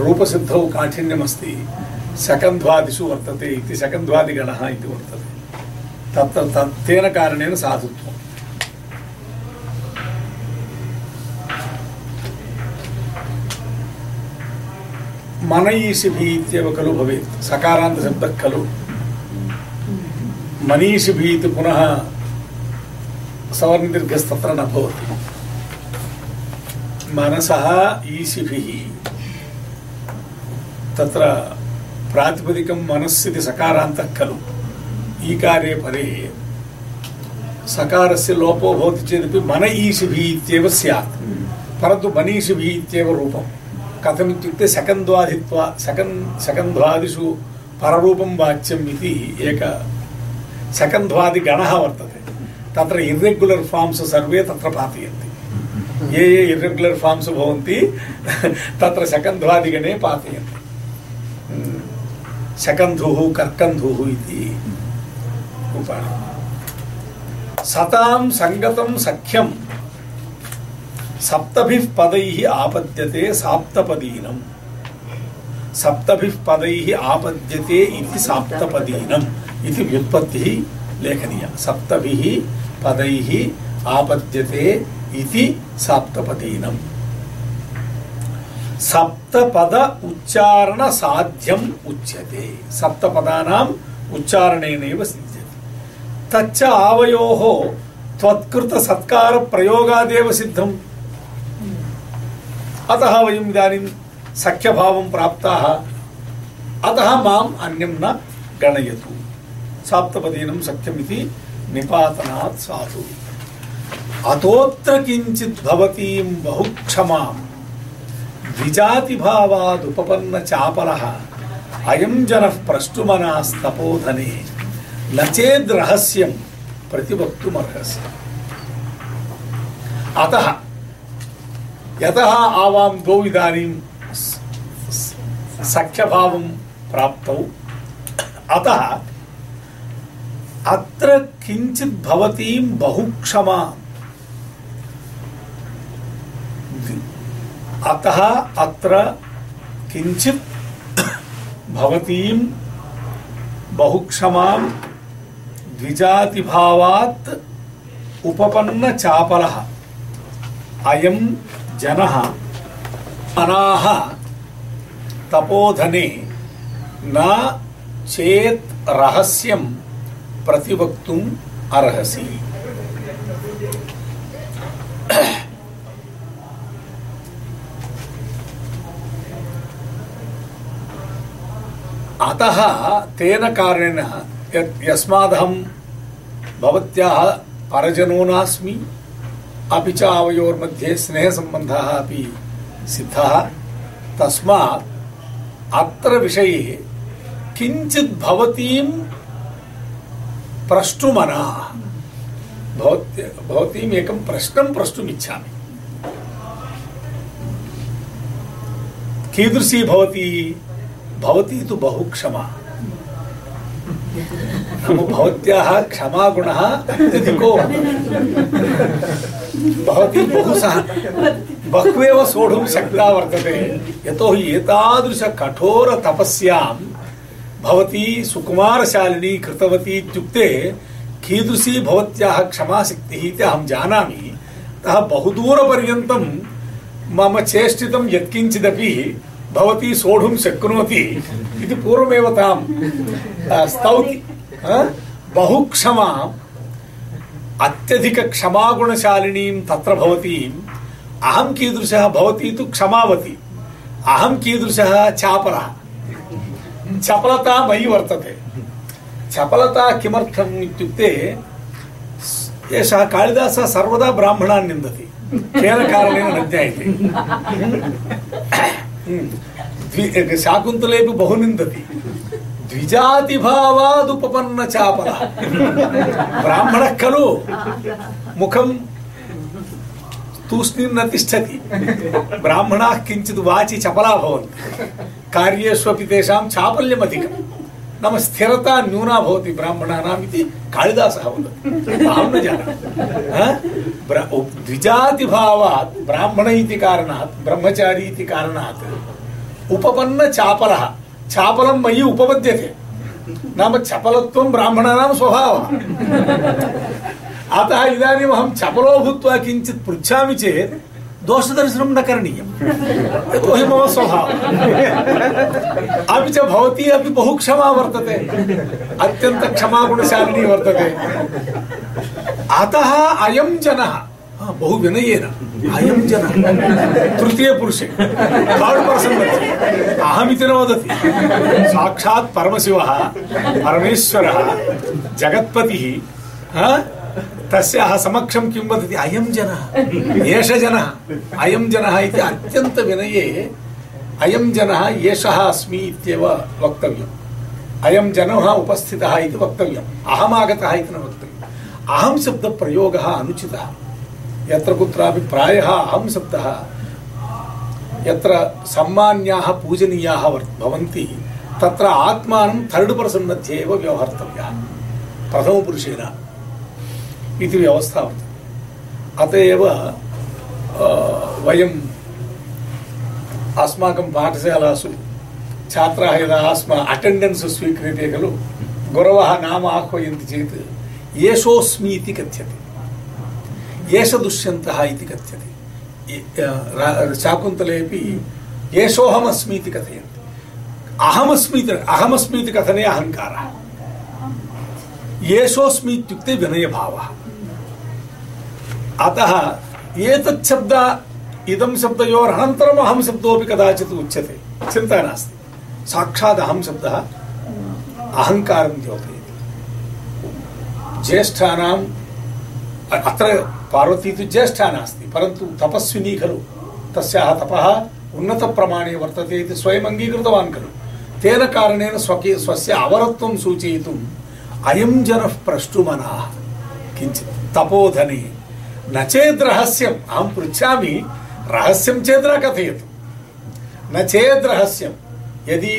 రూపసిద్ధ కాఠిన్యం అస్తి శకంధ్వాదిషు వర్తతే ఇది శకంధ్వాదిగణ ఇది వర్తది తేన కారణేన సాధుత్వం. మనయీషిభి ఇత్యవ ఖలు భవేత్. సకారాంత శబ్ద ఖలు. మనీషిభి పునః सवर्णदीर्घस्तत्र न भवति। मनसः ईशिभिः। तत्र प्रातिपदिकं मनस्सिति सकारान्तः खलु। ईकारे परे सकारस्य लोपो भवति चेदपि मन ईशिभिः इत्येव स्यात्। परन्तु मनीषिभिः इत्येव रूपं। कथमित्युक्ते सकन्द्वादित्वा सकन् सकन्ध्वादिषु पररूपं वाच्यम् इति एक सकन्ध्वादिगणः वर्तते। तत्र इर्रेग्युलर् फार्म्स् सर्वे तत्र पातयन्ति। ये ये इर्रेग्युलर् फार्म्स् भवन्ति, तत्र शकन्ध्वादिगणे पातयन्ति। शकन्धुः, कर्कन्धुः इति रूपाणि सतां सङ्गतं सख्यं, सप्तभिः पदैः आपद्यते साप्तपदीनम् सप्तभिः पदैः आपद्यते इति साप्तपदीनम् इति व्युत्पत्तिः लेखनीया। सप्तभिः पदैः आपद्यते इति साप्तपदीनम्। सप्तपद उच्चारण साध्यम् उच्यते। सप्तपदानाम् उच्चारणेनैव सिद्ध्यते। तच्च आवयोः त्वत्कृत सत्कार प्रयोगादेव सिद्धम्। अतः वयम् इदानीं सख्यभावं प्राप्ताः। अतः माम् अन्यं न गणयतु। साप्तपदीनं सख्यमिति निपातनात् साधु अतोऽत्र किञ्चित् भवतीं बहुक्षमां। द्विजातिभावादुपपन्न चापलः अयं जनः प्रष्टुमनास्तपोधने। न चेद्रहस्यं प्रतिवक्तुमर्हसि। अतः, यतः आवां द्वौ इदानीं सख्यभावं प्राप्तौ। अतः अत्र किञ्चित् भवतीं बहुक्षमा। अतः अत्र किञ्चित् भवतीं बहुक्षमां द्विजातिभावात् उपपन्नचापलः। अयं जनः अनाः तपोधने न चेत् रहस्यं प्रतिवक्तुम् अर्हसि। अतः तेन कारणेन यस्मादहं भवत्याः परजनो नास्मि अपि च आवयोर्मध्ये स्नेहसम्बन्धः अपि सिद्धः, तस्मात् अत्र विषये किञ्चित् भवतीं प्रष्टुमनाः। भवत्य, भवतीम् एकं प्रश्नं प्रष्टुमिच्छामि। कीदृशी भवती? भवती तु बहु क्षमा नाम भवत्याः क्षमागुणः अत्यधिको। भवती बहु सह बह्वेव सोढुं शक्ता वर्तते। एतादृशकठोरतपस्यां भवती सुकुमारशालिनी कृतवती इत्युक्ते कीदृशी भवत्याः क्षमाशक्तिः इति अहं जानामि अतः बहुदूरपर्यन्तं मम चेष्टितं यत्किञ्चिदपि भवती सोढुं शक्नोति इति पूर्वमेव तां स्तौति बहु क्षमा अत्यधिकक्षमागुणशालिनीं तत्र भवतीम् अहं कीदृशः भवती तु क्षमावती, अहं कीदृशः चापलः चपलता मयि वर्तते। चपलता किमर्थम् इत्युक्ते, एषः कालिदासः सर्वदा ब्राह्मणान् निन्दति। केन कारणेन न ज्ञायते। द्वि शाकुन्तलेपि बहु निन्दति। द्विजातिभावादुपपन्नचापलः ब्राह्मणः खलु मुखं तूष्णीं न तिष्ठति। ब्राह्मणाः किञ्चित् वाचि चपला भवन्ति। कार्येष्वपि तेषां चापल्यमधिकं नाम स्थिरता न्यूना भवति ब्राह्मणानाम् इति कालिदासः वदति। अहं न जानामि। द्विजातिभावात्, ब्राह्मण इति कारणात्, ब्रह्मचारी इति कारणात् उपपन्नचापलः चापलं। मयि उपपद्यते। नाम चपलत्वं ब्राह्मणानां स्वभावः। अतः इदानीम् चपलो भूत्वा किञ्चित् पृच्छामि चेत् दोषदर्शनं न करणीयम्। यतोहि मम स्वभावः अपि च भवती अपि बहु क्षमा वर्तते। अत्यन्तक्षमागुणशालिनी वर्तते। अतः अयं जनः बहु विनयेन अयं जनः, तृतीयपुरुषे। थर्ड् पर्सन् मध्ये अहमिति न वदति। साक्षात् परमशिवः, परमेश्वरः, जगत्पतिः, हा? तस्याः समक्षं किं वदति? अयं जनः। एष जनः। अयं जनः इति अत्यन्तविनये अयं जनः एषः अस्मि इत्येव वक्तव्यम्। अयं जनः उपस्थितः इति वक्तव्यम्। अहमागतः इति न वक्तव्यम्। अहं शब्दप्रयोगः अनुचितः। यत्र कुत्रापि प्रायः अहं शब्दः, यत्र सम्मान्याः पूजनीयाः भवन्ति, तत्र आत्मानं थर्ड् पर्सन् मध्ये एव व्यवहर्तव्यः। प्रथमपुरुषेण। इति व्यवस्था वर्तते अत एव वयम् अस्माकं पाठशालासु छात्राः यदा अस्मा अटेण्डेन्स् स्वीक्रियते खलु, गुरवः नाम आह्वयन्ति चेत् एषोऽस्मि इति कथ्यते। एष दुष्यन्तः इति कथ्यते। शाकुन्तलेपि एषोऽहमस्मि इति कथयन्ति। अहमस्मि अहमस्मि इति कथने अहङ्कारः। एषोऽस्मि इत्युक्ते विनयभावः। अतः एतत् शब्द इदं शब्दयोरनन्तरम् अहं शब्दोऽपि कदाचित् उच्यते चिन्ता नास्ति साक्षात् अहं शब्दः अहङ्कारं द्योतयति ज्येष्ठानाम् अ- अत्र पार्वती तु ज्येष्ठा नास्ति परन्तु तपस्विनी खलु तस्याः तपः उन्नतप्रमाणे वर्तते इति स्वयम् अङ्गीकृतवान् खलु तेन कारणेन स्वकीय स्वस्य अवरत्वं सूचयितुम् अयं जनः प्रष्टुमनाः किञ्चित् तपोधने न चेद् रहस्यम्। अहं पृच्छामि, रहस्यं चेत् न कथयतु। न चेद् रहस्यं यदि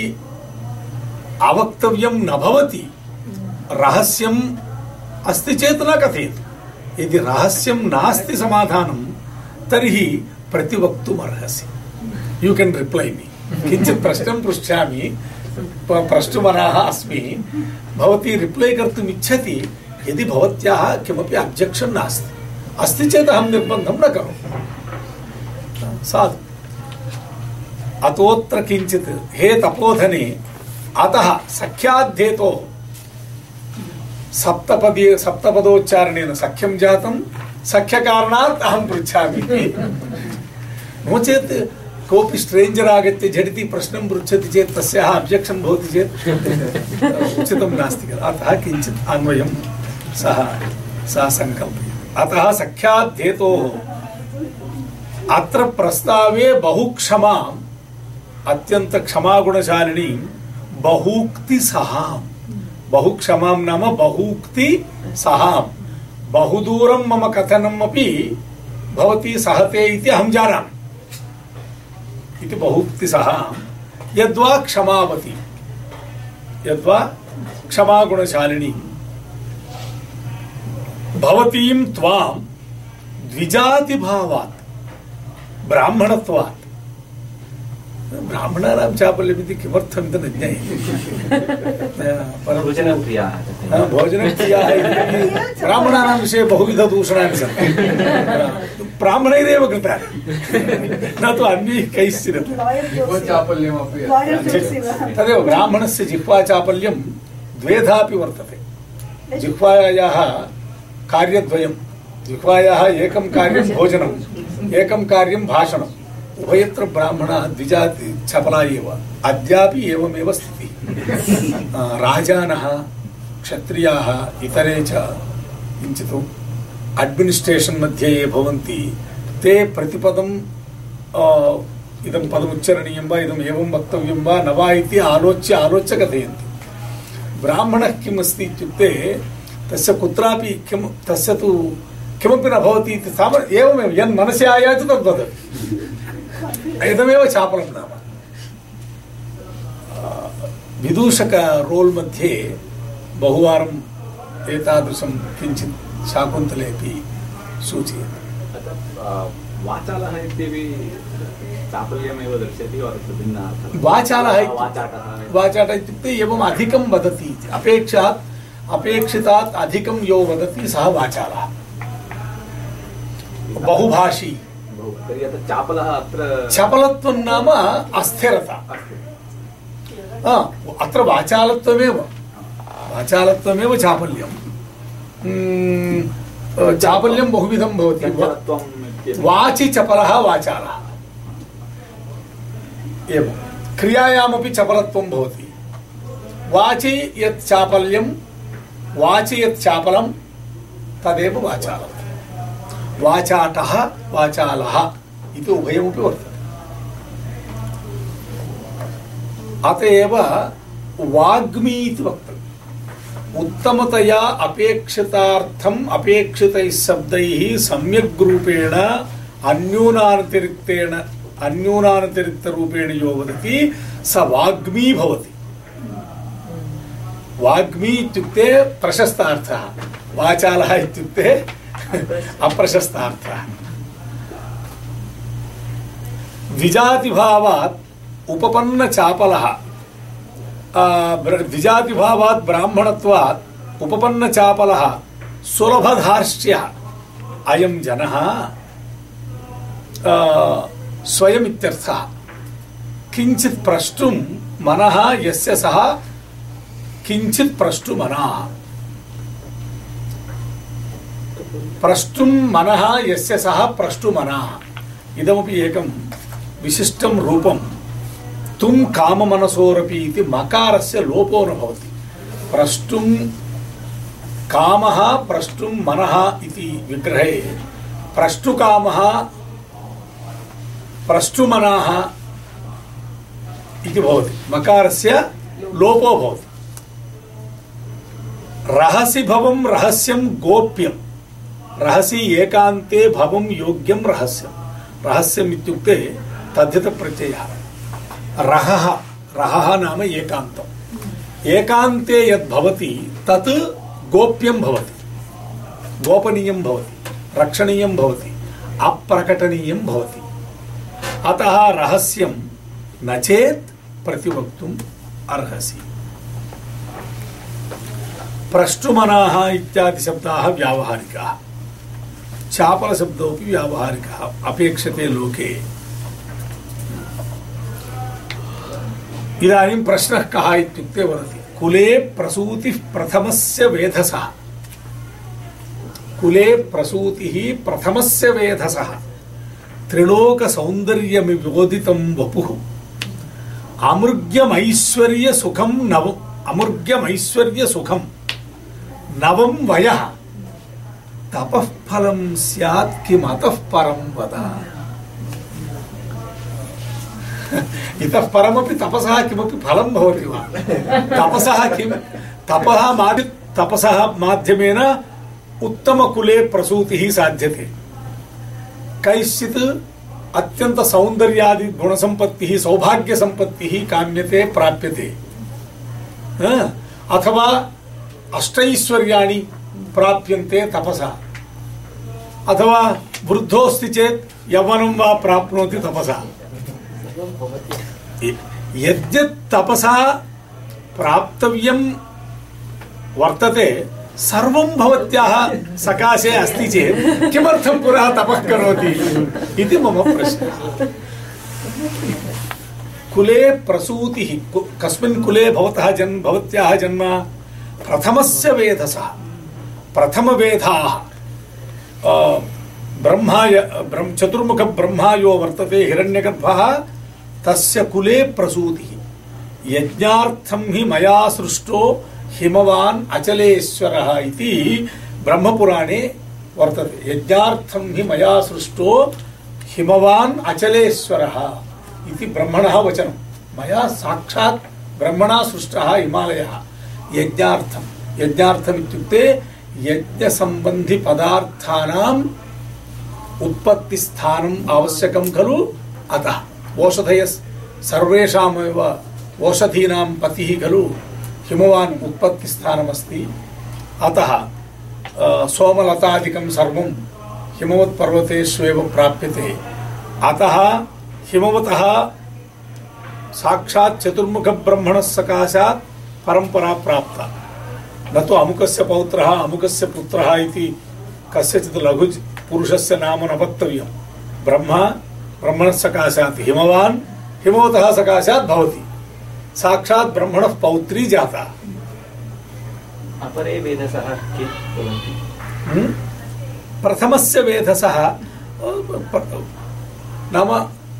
अवक्तव्यं न भवति, रहस्यम् अस्ति चेत् न कथयतु। यदि रहस्यं नास्ति समाधानं, तर्हि प्रतिवक्तुम् अर्हसि। यू केन् रिप्लै मी किञ्चित् प्रश्नं पृच्छामि प्रष्टुमनाः अस्मि। भवती रिप्लै कर्तुम् इच्छति, यदि भवत्याः किमपि अब्जेक्षन् नास्ति। अस्ति चेत् अहं निर्बन्धं न करोमि साधु। अतोऽत्र किञ्चित् हे तपोधने, अतः सख्याद्धेतो सप्तपदी सप्तपदोच्चारणेन सख्यं जातं। सख्यकारणात् अहं पृच्छामि। नो चेत् कोऽपि स्ट्रेञ्जर् आगत्य झटिति प्रश्नं पृच्छति चेत् तस्याः अब्जेक्षन् भवति चेत् उचितं नास्ति खलु। अतः किञ्चित् अन्वयं सः सः सङ्कल्पयति अतः सख्याद्धेतोः अत्र प्रस्तावे बहुक्षमाम् अत्यन्तक्षमागुणशालिनीं बहूक्ति सहाम्। बहुक्षमां नाम बहूक्ति सहां बहुदूरं मम कथनम् अपि भवती सहते इति अहं जानामि। इति बहुक्ति सहां यद्वा क्षमावती। यद्वा क्षमागुणशालिनी भवतीं त्वां द्विजातिभावात् ब्राह्मणत्वात्। ब्राह्मणानां चापल्यमिति किमर्थमिति न ज्ञायते। हा, तथैव भोजनप्रियाः इति ब्राह्मणानां विषये बहुविधदूषणानि सन्ति। ब्राह्मणैरेव कृतानि। न तु अन्यैः कैश्चिदपि तदेव ब्राह्मणस्य जिह्वाचापल्यं द्वेधापि वर्तते। जिह्वायाः कार्यद्वयं जिह्वायाः एकं कार्यं भोजनम्, एकं कार्यं भाषणम्। उभयत्र ब्राह्मणाः द्विजाति चपला एव। अद्यापि एवमेव स्थितिः। राजानः, क्षत्रियाः, इतरे च किञ्चित् अड्मिनिस्ट्रेशन् मध्ये ये भवन्ति, ते प्रतिपदं इदं पदमुच्चरणीयं वा, इदम् एवं वक्तव्यं वा, न वा इति आलोच्य आलोच्य कथयन्ति। ब्राह्मणः किम् इत्युक्ते तस्य कुत्रापि किं तस्य तु किमपि न भवति इति साम एवमेव यन्मनसि आयाति तद्वद। इदमेव चापलं नाम। विदूषक रोल् मध्ये बहुवारम् एतादृशं किञ्चित् शाकुन्तलेपि सूचयति। वाचालः इत्यपि चापल्यमेव भिन्नः वाचालः वाचाटः वाचाट इत्युक्ते एवम् अधिकं वदति अपेक्षात् अपेक्षितात् अधिकं यो वदति सः वाचालः। बहुभाषी। बहु चापलः अत्र चपलत्वं नाम अस्थिरता। अत्र वाचालत्वमेव। वाचालत्वमेव अ, चापल्यं बहुविधं भवति। वाचि चपलः वाचालः। एवं। क्रियायामपि चपलत्वं भवति। वाचि यत् चापल्यं यत् चापलं तदेव वाचालं वाचाटः वाचालः, इति उभयमपि वर्तते। अत एव वाग्मी इति वक्तव्यम्। उत्तमतया अपेक्षितार्थम्, अपेक्षितैः शब्दैः सम्यग् रूपेण अन्यूनातिरिक्तरूपेण यो वदति, स वाग्मी भवति। वाग्मी इत्युक्ते प्रशस्तार्थः, वाचालः इत्युक्ते अप्रशस्तार्थः। द्विजातिभावात् उपपन्नचापलः द्विजातिभावात् ब्राह्मणत्वात् उपपन्नचापलः सुलभधार्ष्ट्यः अयं जनः स्वयमित्यर्थः। किञ्चित् प्रष्टुं मनः यस्य सः किञ्चित् प्रष्टुमनः प्रष्टुं मनः, यस्य सः प्रष्टुमनः इदमपि एकं विशिष्टं रूपं। तुं काममनसोरपि इति मकारस्य लोपो न भवति। प्रष्टुं कामः प्रष्टुं मनः इति विग्रहे। प्रष्टुकामः, प्रष्टुमनाः इति भवति। मकारस्य लोपो भवति। रहसि भवं रहस्यं गोप्यं। रहसि एकान्ते भवं योग्यं रहस्यं। रहस्यम् इत्युक्ते तद्धितप्रत्ययः। रहः रहः नाम एकान्तम् एकान्ते यद् भवति तत् गोप्यं भवति। गोपनीयं भवति, रक्षणीयं भवति, अप्रकटनीयं भवति। अतः रहस्यं न चेत् प्रतिवक्तुम् अर्हसि। प्रष्टुमनाः इत्यादि शब्दाः व्यावहारिकाः। चापलशब्दोऽपि व्यावहारिकः। अपेक्षते लोके। इदानीं प्रश्नः कः इत्युक्ते वदति। कुले प्रसूतिः प्रथमस्य वेधसः। कुले प्रसूतिः प्रथमस्य वेधसः। त्रिलोकसौन्दर्यमिवोदितं वपुः। अमृग्यमैश्वर्यसुखं नव अमृग्यमैश्वर्यसुखं नवं वयः। तपः फलं स्यात् किमतः परं वद। इतः परमपि तपसः किमपि फलं भवति वा? तपसः किं तपः मादि तपसः माध्यमेन उत्तमकुले प्रसूतिः साध्यते। कैश्चित् अत्यन्त सौन्दर्यादि गुणसम्पत्तिः, सौभाग्यसम्पत्तिः काम्यते, प्राप्यते। अथवा अष्टैश्वर्याणि प्राप्यन्ते तपसा। अथवा वृद्धोऽस्ति चेत् यौवनं वा प्राप्नोति तपसा। यद्यत् तपसा प्राप्तव्यं वर्तते, सर्वं भवत्याः सकाशे अस्ति चेत् किमर्थं पुनः तपः करोति इति मम प्रश्नः। कुले प्रसूतिः कस्मिन् कुले भवतः जन्म भवत्याः जन्म प्रथमस्य वेधसः प्रथमवेधाः अ, ब्रह्मा य- ब्रह्म चतुर्मुख ब्रह्मा यो वर्तते हिरण्यगर्भः तस्य कुले प्रसूतिः। यज्ञार्थं हि मया सृष्टो हिमवान् अचलेश्वरः इति ब्रह्मपुराणे वर्तते। यज्ञार्थं हि मया सृष्टो हिमवान् अचलेश्वरः इति ब्रह्मणः वचनं। मया साक्षात् ब्रह्मणा सृष्टः हिमालयः। यज्ञार्थं। यज्ञार्थम् इत्युक्ते यज्ञसम्बन्धिपदार्थानाम् उत्पत्तिस्थानम् आवश्यकं खलु। अतः ओषधय सर्वेषामेव ओषधीनां पतिः खलु। हिमवान् उत्पत्तिस्थानमस्ति। अतः अ, सोमलतादिकं सर्वं हिमवत्पर्वतेष्वेव प्राप्यते। अतः हिमवतः साक्षात् चतुर्मुखब्रह्मणः सकाशात् परम्परा प्राप्ता। न तो अमुकस्य पौत्रः अमुकस्य पुत्रः इति कस्यचित् लघु पुरुषस्य नाम न वक्तव्यं ब्रह्म ब्रह्मणः सकाशात् हिमवान् हिमवतः सकाशात् भवति। साक्षात् ब्रह्मणः पौत्री जाता। अपरे वेदसः के भवन्ति हम्म? प्रथमस्य वेधसः नाम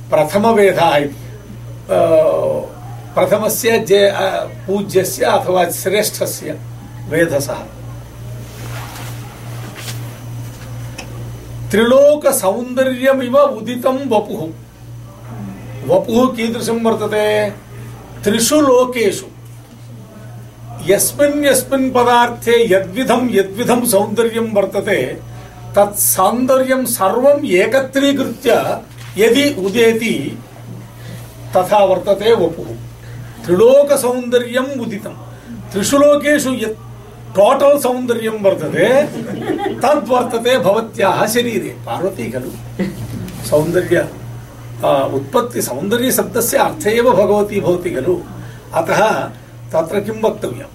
प्रथमवेदः इति। अ, प्रथमस्य जे अ, पूज्यस्य अथवा श्रेष्ठस्य वेधसः। त्रिलोकसौन्दर्यमिव उदितं वपुः। वपुः कीदृशं वर्तते? त्रिषु लोकेषु। यस्मिन् यस्मिन् पदार्थे यद्विधं यद्विधं सौन्दर्यं वर्तते तत् सौन्दर्यं एकत्रीकृत्य यदि उदेति तथा वर्तते वपुः। त्रिलोकसौन्दर्यम् उदितं त्रिषु लोकेषु यत् टोटल् सौन्दर्यं वर्तते तद् वर्तते भवत्याः शरीरे पार्वती खलु सौन्दर्य आ, उत्पत्ति सौन्दर्यशब्दस्य अर्थ एव भगवती भवति खलु अतः तत्र किं वक्तव्यं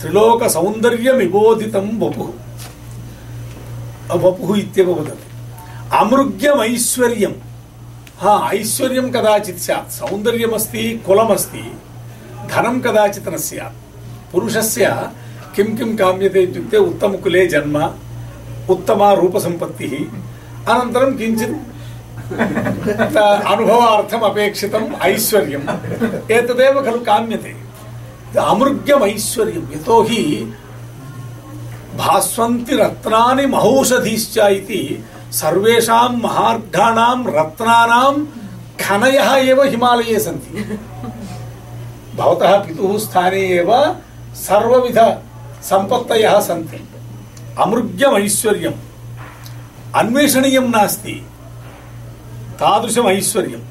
त्रिलोकसौन्दर्यमिबोधितं वपुः वपुः इत्येव वदति अमृग्यमैश्वर्यं हा ऐश्वर्यं कदाचित् स्यात् सौन्दर्यमस्ति कुलमस्ति धनं कदाचित् न स्यात् पुरुषस्य किं किं काम्यते इत्युक्ते उत्तमकुले जन्म, उत्तमा रूपसम्पत्तिः, अनन्तरं किञ्चित् अनुभवार्थम् अपेक्षितम् ऐश्वर्यम्, एतदेव खलु काम्यते। अमृग्यम् ऐश्वर्यं यतोहि भास्वन्ति रत्नानि महौषधीश्च इति सर्वेषां महार्घाणां रत्नानां खनयः एव हिमालये सन्ति। भवतः पितुः स्थाने एव सर्वविध सम्पत्तयः सन्ति। अमृग्यम् ऐश्वर्यम् अन्वेषणीयं नास्ति। तादृशम् ऐश्वर्यम्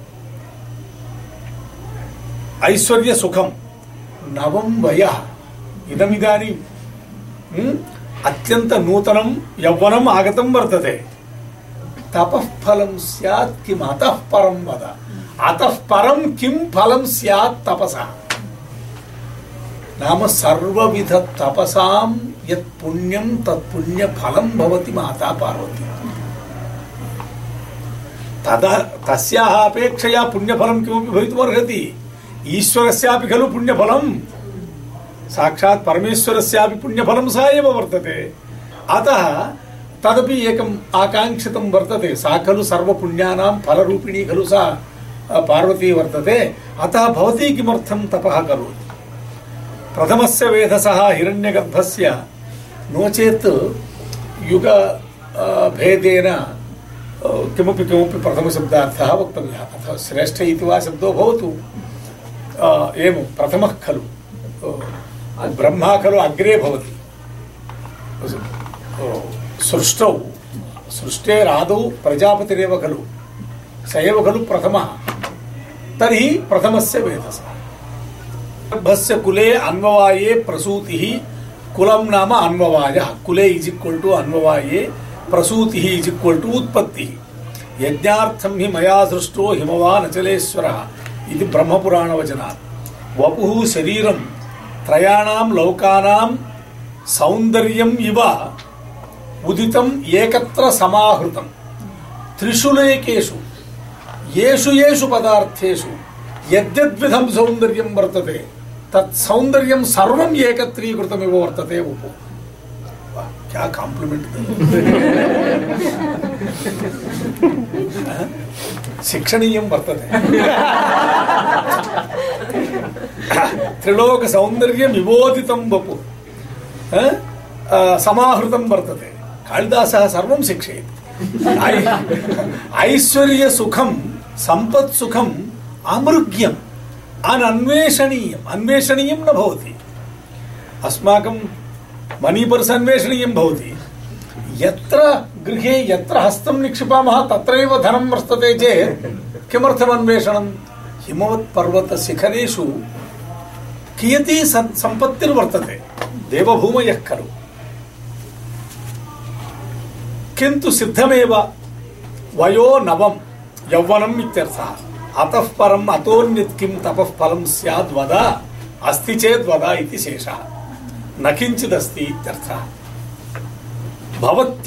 ऐश्वर्यसुखं नवं वयः। इदमिदानीं अत्यन्तनूतनं यौवनम् आगतं वर्तते। तपः फलं स्यात् किम्? अतः परं वद। अतः परं किं फलं स्यात् तपसः। नाम सर्वविध तपसां यत् पुण्यं तत् पुण्यफलं भवति माता पार्वती। तदा तस्याः अपेक्षया पुण्यफलं किमपि भवितुमर्हति। ईश्वरस्यापि खलु पुण्यफलं साक्षात् परमेश्वरस्यापि पुण्यफलं सा एव वर्तते। अतः तदपि एकम् आकाङ्क्षितं वर्तते। सा खलु सर्वपुण्यानां फलरूपिणी खलु सा पार्वती वर्तते। अतः भवती किमर्थं तपः करोति? प्रथमस्य वेधसः हिरण्यगर्भस्य। नो चेत् युग भेदेन किमपि किमपि प्रथमशब्दार्थः वक्तव्यः। अथवा श्रेष्ठ इति वा शब्दो भवतु। एवं प्रथमः खलु। ब्रह्मा खलु अग्रे भवति। सृष्टौ सृष्टेरादौ प्रजापतिरेव खलु। स एव खलु प्रथमः। तर्हि प्रथमस्य वेदसः गर्भस्य कुले अन्ववाये प्रसूतिः कुलं नाम अन्ववायः कुले इज़ इक्वल टू अन्ववाये प्रसूतिः इज़ इक्वल टू उत्पत्तिः यज्ञार्थं हि मया सृष्टो हिमवान् अचलेश्वरः इति ब्रह्मपुराणवचनात् वपुः शरीरं त्रयाणां लोकानां सौन्दर्यम् इव उदितम् एकत्र समाहृतम् त्रिषु लेकेषु येषु येषु पदार्थेषु यद्यद्विधं सौन्दर्यं वर्तते, तत् सौन्दर्यं सर्वम् एकत्रीकृतमिव वर्तते उपो क्या कॉम्प्लीमेंट शिक्षणीयं वर्तते। त्रिलोकसौन्दर्यमिवोदितं वपु। समाहृतं वर्तते। कालिदासः सर्वं शिक्षयति ऐश्वर्यसुखं सम्पत्सुखम् अमृग्यम् अनन्वेषणीयम् अन्वेषणीयं न भवति अस्माकं मनी पर्स् अन्वेषणीयं भवति यत्र गृहे यत्र हस्तं निक्षिपामः तत्रैव धनं वर्तते चेत् किमर्थम् अन्वेषणं हिमवत्पर्वतशिखरेषु कियती सम्पत्तिर्वर्तते देवभूमयः खलु किन्तु सिद्धमेव वयो नवम यौवनम् इत्यर्थः अतः परम् अतोऽन्यत् किं तपः फलं स्याद् वद? अस्ति चेद् वद इति शेषः। न किञ्चिदस्ति इत्यर्थः। भवत्य